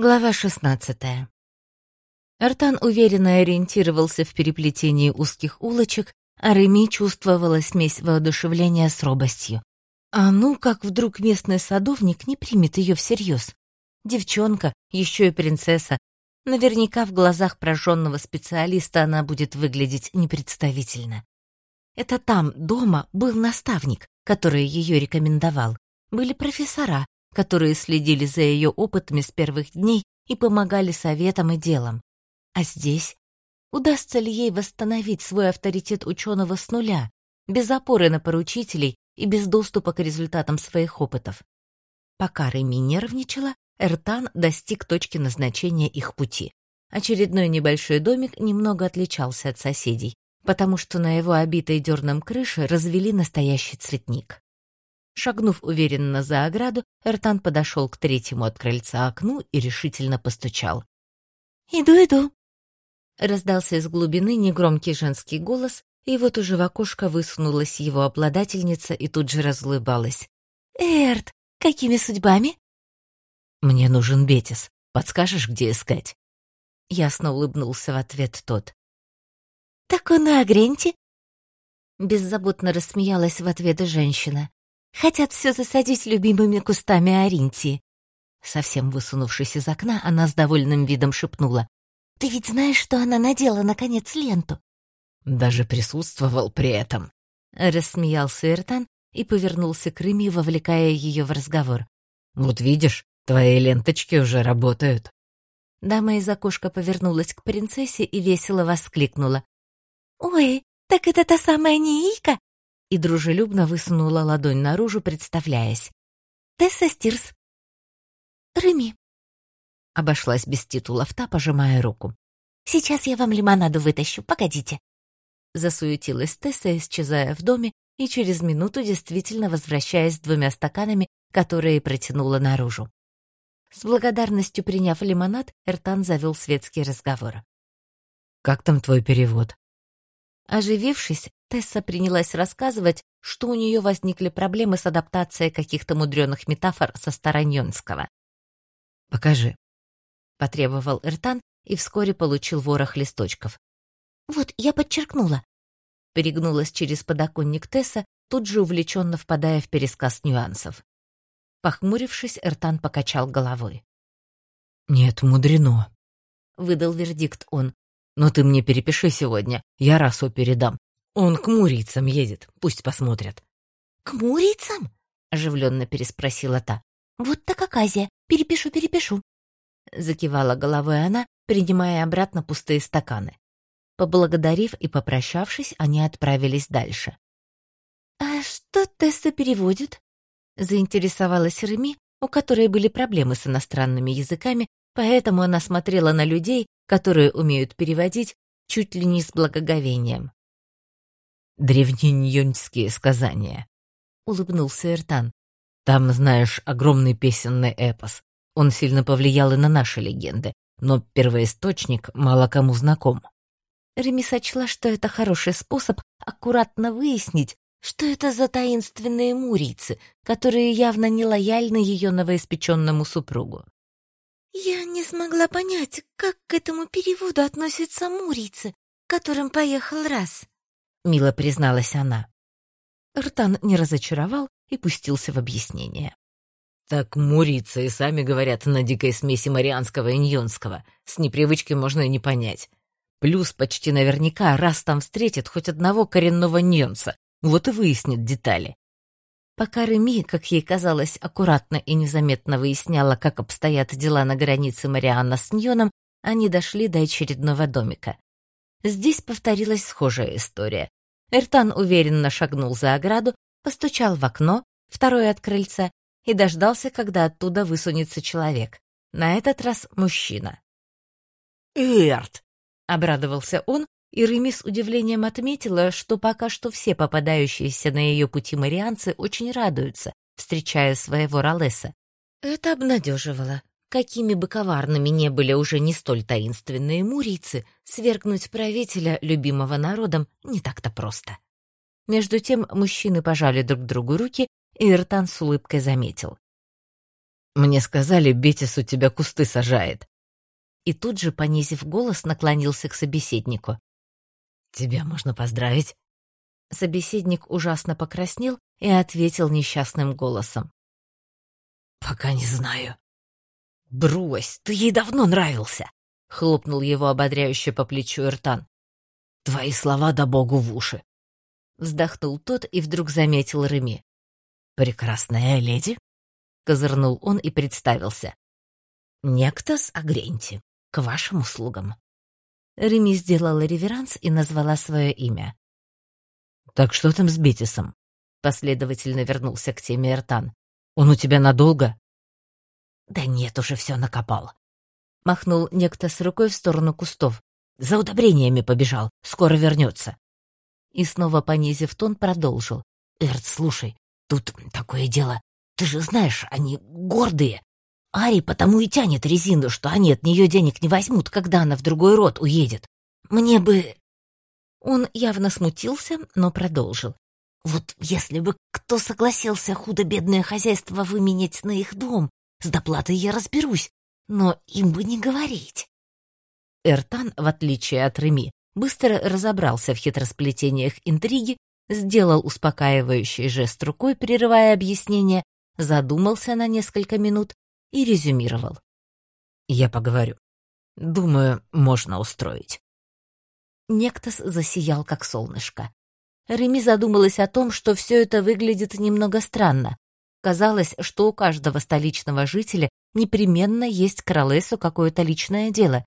Глава 16. Артан уверенно ориентировался в переплетении узких улочек, а Реми чувствовала смесь воодушевления с робостью. А ну, как вдруг местный садовник не примет ее всерьез? Девчонка, еще и принцесса. Наверняка в глазах прожженного специалиста она будет выглядеть непредставительно. Это там, дома, был наставник, который ее рекомендовал. Были профессора, которые следили за ее опытами с первых дней и помогали советам и делам. А здесь? Удастся ли ей восстановить свой авторитет ученого с нуля, без опоры на поручителей и без доступа к результатам своих опытов? Пока Реми нервничала, Эртан достиг точки назначения их пути. Очередной небольшой домик немного отличался от соседей, потому что на его обитой дерном крыше развели настоящий цветник. Шагнув уверенно за ограду, Эртан подошел к третьему от крыльца окну и решительно постучал. «Иду, иду!» Раздался из глубины негромкий женский голос, и вот уже в окошко высунулась его обладательница и тут же разулыбалась. «Эрт, какими судьбами?» «Мне нужен Бетис. Подскажешь, где искать?» Ясно улыбнулся в ответ тот. «Так он на Агренте?» Беззаботно рассмеялась в ответ женщина. Хотят все засадить любимыми кустами Аринтии. Совсем высунувшись из окна, она с довольным видом шепнула. «Ты ведь знаешь, что она надела, наконец, ленту?» «Даже присутствовал при этом», — рассмеялся Эртан и повернулся к Рыме, вовлекая ее в разговор. «Вот видишь, твои ленточки уже работают». Дама из окошка повернулась к принцессе и весело воскликнула. «Ой, так это та самая Нейка, и дружелюбно высунула ладонь наружу, представляясь. «Тесса Стирс». «Реми». Обошлась без титулов та, пожимая руку. «Сейчас я вам лимонаду вытащу, погодите». Засуетилась Тесса, исчезая в доме, и через минуту действительно возвращаясь с двумя стаканами, которые протянула наружу. С благодарностью приняв лимонад, Эртан завел светский разговор. «Как там твой перевод?» Оживившись, Тесса принялась рассказывать, что у нее возникли проблемы с адаптацией каких-то мудреных метафор со Стараньонского. «Покажи», — потребовал Эртан и вскоре получил ворох листочков. «Вот, я подчеркнула», — перегнулась через подоконник Тесса, тут же увлеченно впадая в пересказ нюансов. Похмурившись, Эртан покачал головой. «Нет, мудрено», — выдал вердикт он. «Но ты мне перепиши сегодня, я расу передам. Он к мурийцам едет, пусть посмотрят. К мурийцам? оживленно переспросила та. Вот так оказия. Перепишу, перепишу. Закивала головой она, принимая обратно пустые стаканы. Поблагодарив и попрощавшись, они отправились дальше. «А что Тесса переводит?» — заинтересовалась Реми, у которой были проблемы с иностранными языками, поэтому она смотрела на людей, которые умеют переводить, чуть ли не с благоговением древненьонские сказания», — улыбнулся Эртан. «Там, знаешь, огромный песенный эпос. Он сильно повлиял и на наши легенды, но первоисточник мало кому знаком». Реми сочла, что это хороший способ аккуратно выяснить, что это за таинственные мурийцы, которые явно не лояльны ее новоиспеченному супругу. «Я не смогла понять, как к этому переводу относятся мурийцы, которым поехал раз», мило призналась она. Ртан не разочаровал и пустился в объяснение. Так мурицы и сами говорят на дикой смеси марианского и ньонского. С непривычки можно и не понять. Плюс почти наверняка раз там встретит хоть одного коренного ньонца, вот и выяснит детали. Пока Реми, как ей казалось, аккуратно и незаметно выясняла, как обстоят дела на границе Марианна с Ньоном, они дошли до очередного домика. Здесь повторилась схожая история. Эртан уверенно шагнул за ограду, постучал в окно, второе от крыльца, и дождался, когда оттуда высунется человек. На этот раз мужчина. «Эрт!» — обрадовался он, и Реми с удивлением отметила, что пока что все попадающиеся на ее пути марианцы очень радуются, встречая своего Ролеса. Это обнадеживало. Какими бы коварными не были уже не столь таинственные мурийцы, свергнуть правителя, любимого народом, не так-то просто. Между тем мужчины пожали друг другу руки, и Иртан с улыбкой заметил. Мне сказали, Бетис у тебя кусты сажает. И тут же, понизив голос, наклонился к собеседнику. Тебя можно поздравить. Собеседник ужасно покраснел и ответил несчастным голосом. «Пока не знаю». «Брось, ты ей давно нравился!» — хлопнул его ободряюще по плечу Эртан. «Твои слова да богу в уши!» Вздохнул тот и вдруг заметил Реми. «Прекрасная леди!» — козырнул он и представился. «Нектас Агренти, к вашим услугам». Реми сделала реверанс и назвала свое имя. «Так что там с Бетисом?» Последовательно вернулся к теме Эртан. «Он у тебя надолго?» «Да нет, уже все накопал». Махнул некто с рукой в сторону кустов. «За удобрениями побежал, скоро вернется». И снова понизив тон, продолжил. «Эрт, слушай, тут такое дело. Ты же знаешь, они гордые. Ари потому и тянет резину, что они от нее денег не возьмут, когда она в другой род уедет. Мне бы он явно смутился, но продолжил. «Вот если бы кто согласился худо-бедное хозяйство выменять на их дом, с доплатой я разберусь, но им бы не говорить». Эртан, в отличие от Реми, быстро разобрался в хитросплетениях интриги, сделал успокаивающий жест рукой, прерывая объяснение, задумался на несколько минут и резюмировал. «Я поговорю. Думаю, можно устроить». Нектос засиял, как солнышко. Реми задумалась о том, что все это выглядит немного странно. Казалось, что у каждого столичного жителя непременно есть к Ролесу какое-то личное дело,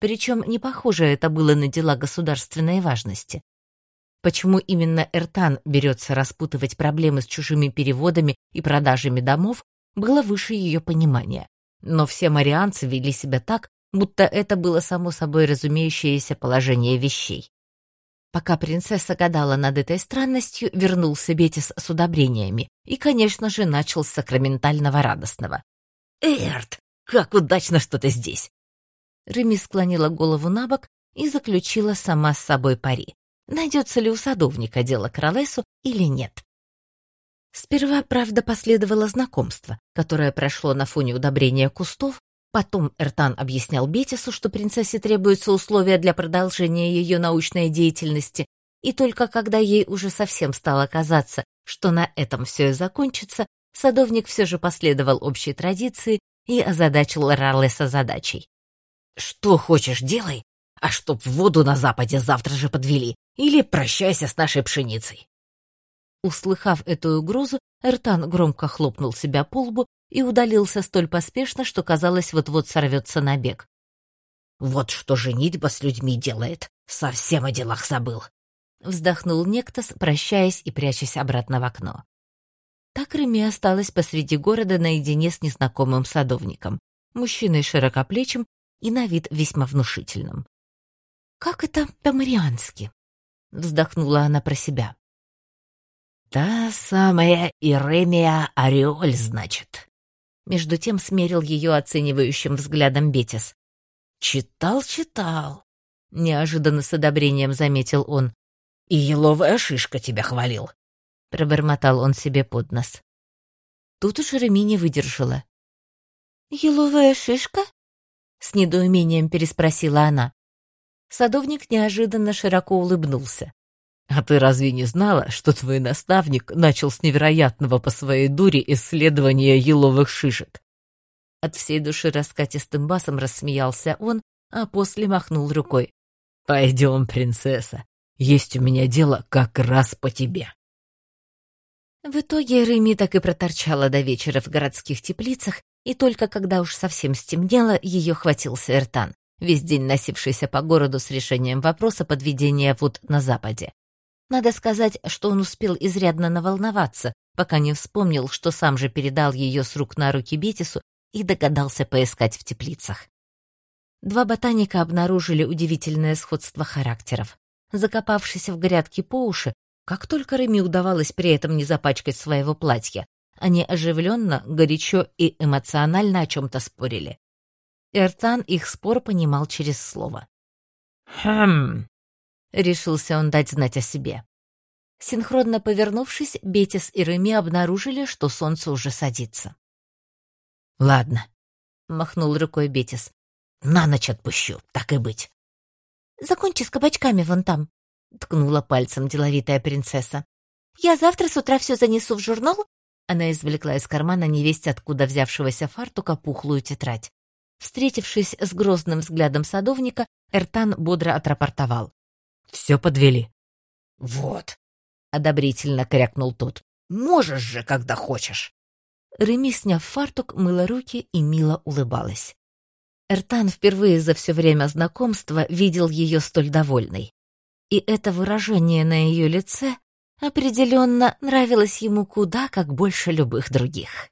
причем не похоже это было на дела государственной важности. Почему именно Эртан берется распутывать проблемы с чужими переводами и продажами домов, было выше ее понимания. Но все марианцы вели себя так, будто это было само собой разумеющееся положение вещей. Пока принцесса гадала над этой странностью, вернулся Бетис с удобрениями и, конечно же, начал с сакраментального радостного. «Эрт, как удачно, что ты здесь!» Реми склонила голову на бок и заключила сама с собой пари. Найдется ли у садовника дело к или нет. Сперва, правда, последовало знакомство, которое прошло на фоне удобрения кустов, Потом Эртан объяснял Бетису, что принцессе требуются условия для продолжения ее научной деятельности, и только когда ей уже совсем стало казаться, что на этом все и закончится, садовник все же последовал общей традиции и озадачил Рарлеса задачей. «Что хочешь, делай, а чтоб воду на западе завтра же подвели, или прощайся с нашей пшеницей». Услыхав эту угрозу, Эртан громко хлопнул себя по лбу и удалился столь поспешно, что, казалось, вот-вот сорвется на бег. «Вот что женитьба с людьми делает! Совсем о делах забыл!» Вздохнул Нектос, прощаясь и прячась обратно в окно. Так Реми осталась посреди города наедине с незнакомым садовником, мужчиной широкоплечим и на вид весьма внушительным. «Как это по-мариански?» — вздохнула она про себя. «Та самая Иремия Ореоль, значит», между тем смерил ее оценивающим взглядом Бетис. «Читал, читал», — неожиданно с одобрением заметил он. «И еловая шишка тебя хвалил», — пробормотал он себе под нос. Тут уж Реми не выдержала. «Еловая шишка?» — с недоумением переспросила она. Садовник неожиданно широко улыбнулся. А ты разве не знала, что твой наставник начал с невероятного по своей дуре исследования еловых шишек? От всей души раскатистым басом рассмеялся он, а после махнул рукой. «Пойдем, принцесса, есть у меня дело как раз по тебе». В итоге Реми так и проторчала до вечера в городских теплицах, и только когда уж совсем стемнело, ее хватился Эртан, весь день носившийся по городу с решением вопроса подведения вод на западе. Надо сказать, что он успел изрядно наволноваться, пока не вспомнил, что сам же передал ее с рук на руки Бетису и догадался поискать в теплицах. Два ботаника обнаружили удивительное сходство характеров. Закопавшись в грядки по уши, как только Реми удавалось при этом не запачкать своего платья, они оживленно, горячо и эмоционально о чем-то спорили. Эртан их спор понимал через слово. «Хм, Решился он дать знать о себе. Синхронно повернувшись, Бетис и Реми обнаружили, что солнце уже садится. Ладно, махнул рукой Бетис. На ночь отпущу, так и быть. Закончи с кабачками вон там, ткнула пальцем деловитая принцесса. Я завтра с утра все занесу в журнал. Она извлекла из кармана невесть откуда взявшегося фартука пухлую тетрадь. Встретившись с грозным взглядом садовника, Эртан бодро отрапортовал. «Все подвели». «Вот», — одобрительно крякнул тот. «Можешь же, когда хочешь». Реми, сняв фартук, мыла руки и мило улыбалась. Эртан впервые за все время знакомства видел ее столь довольной. И это выражение на ее лице определенно нравилось ему куда как больше любых других.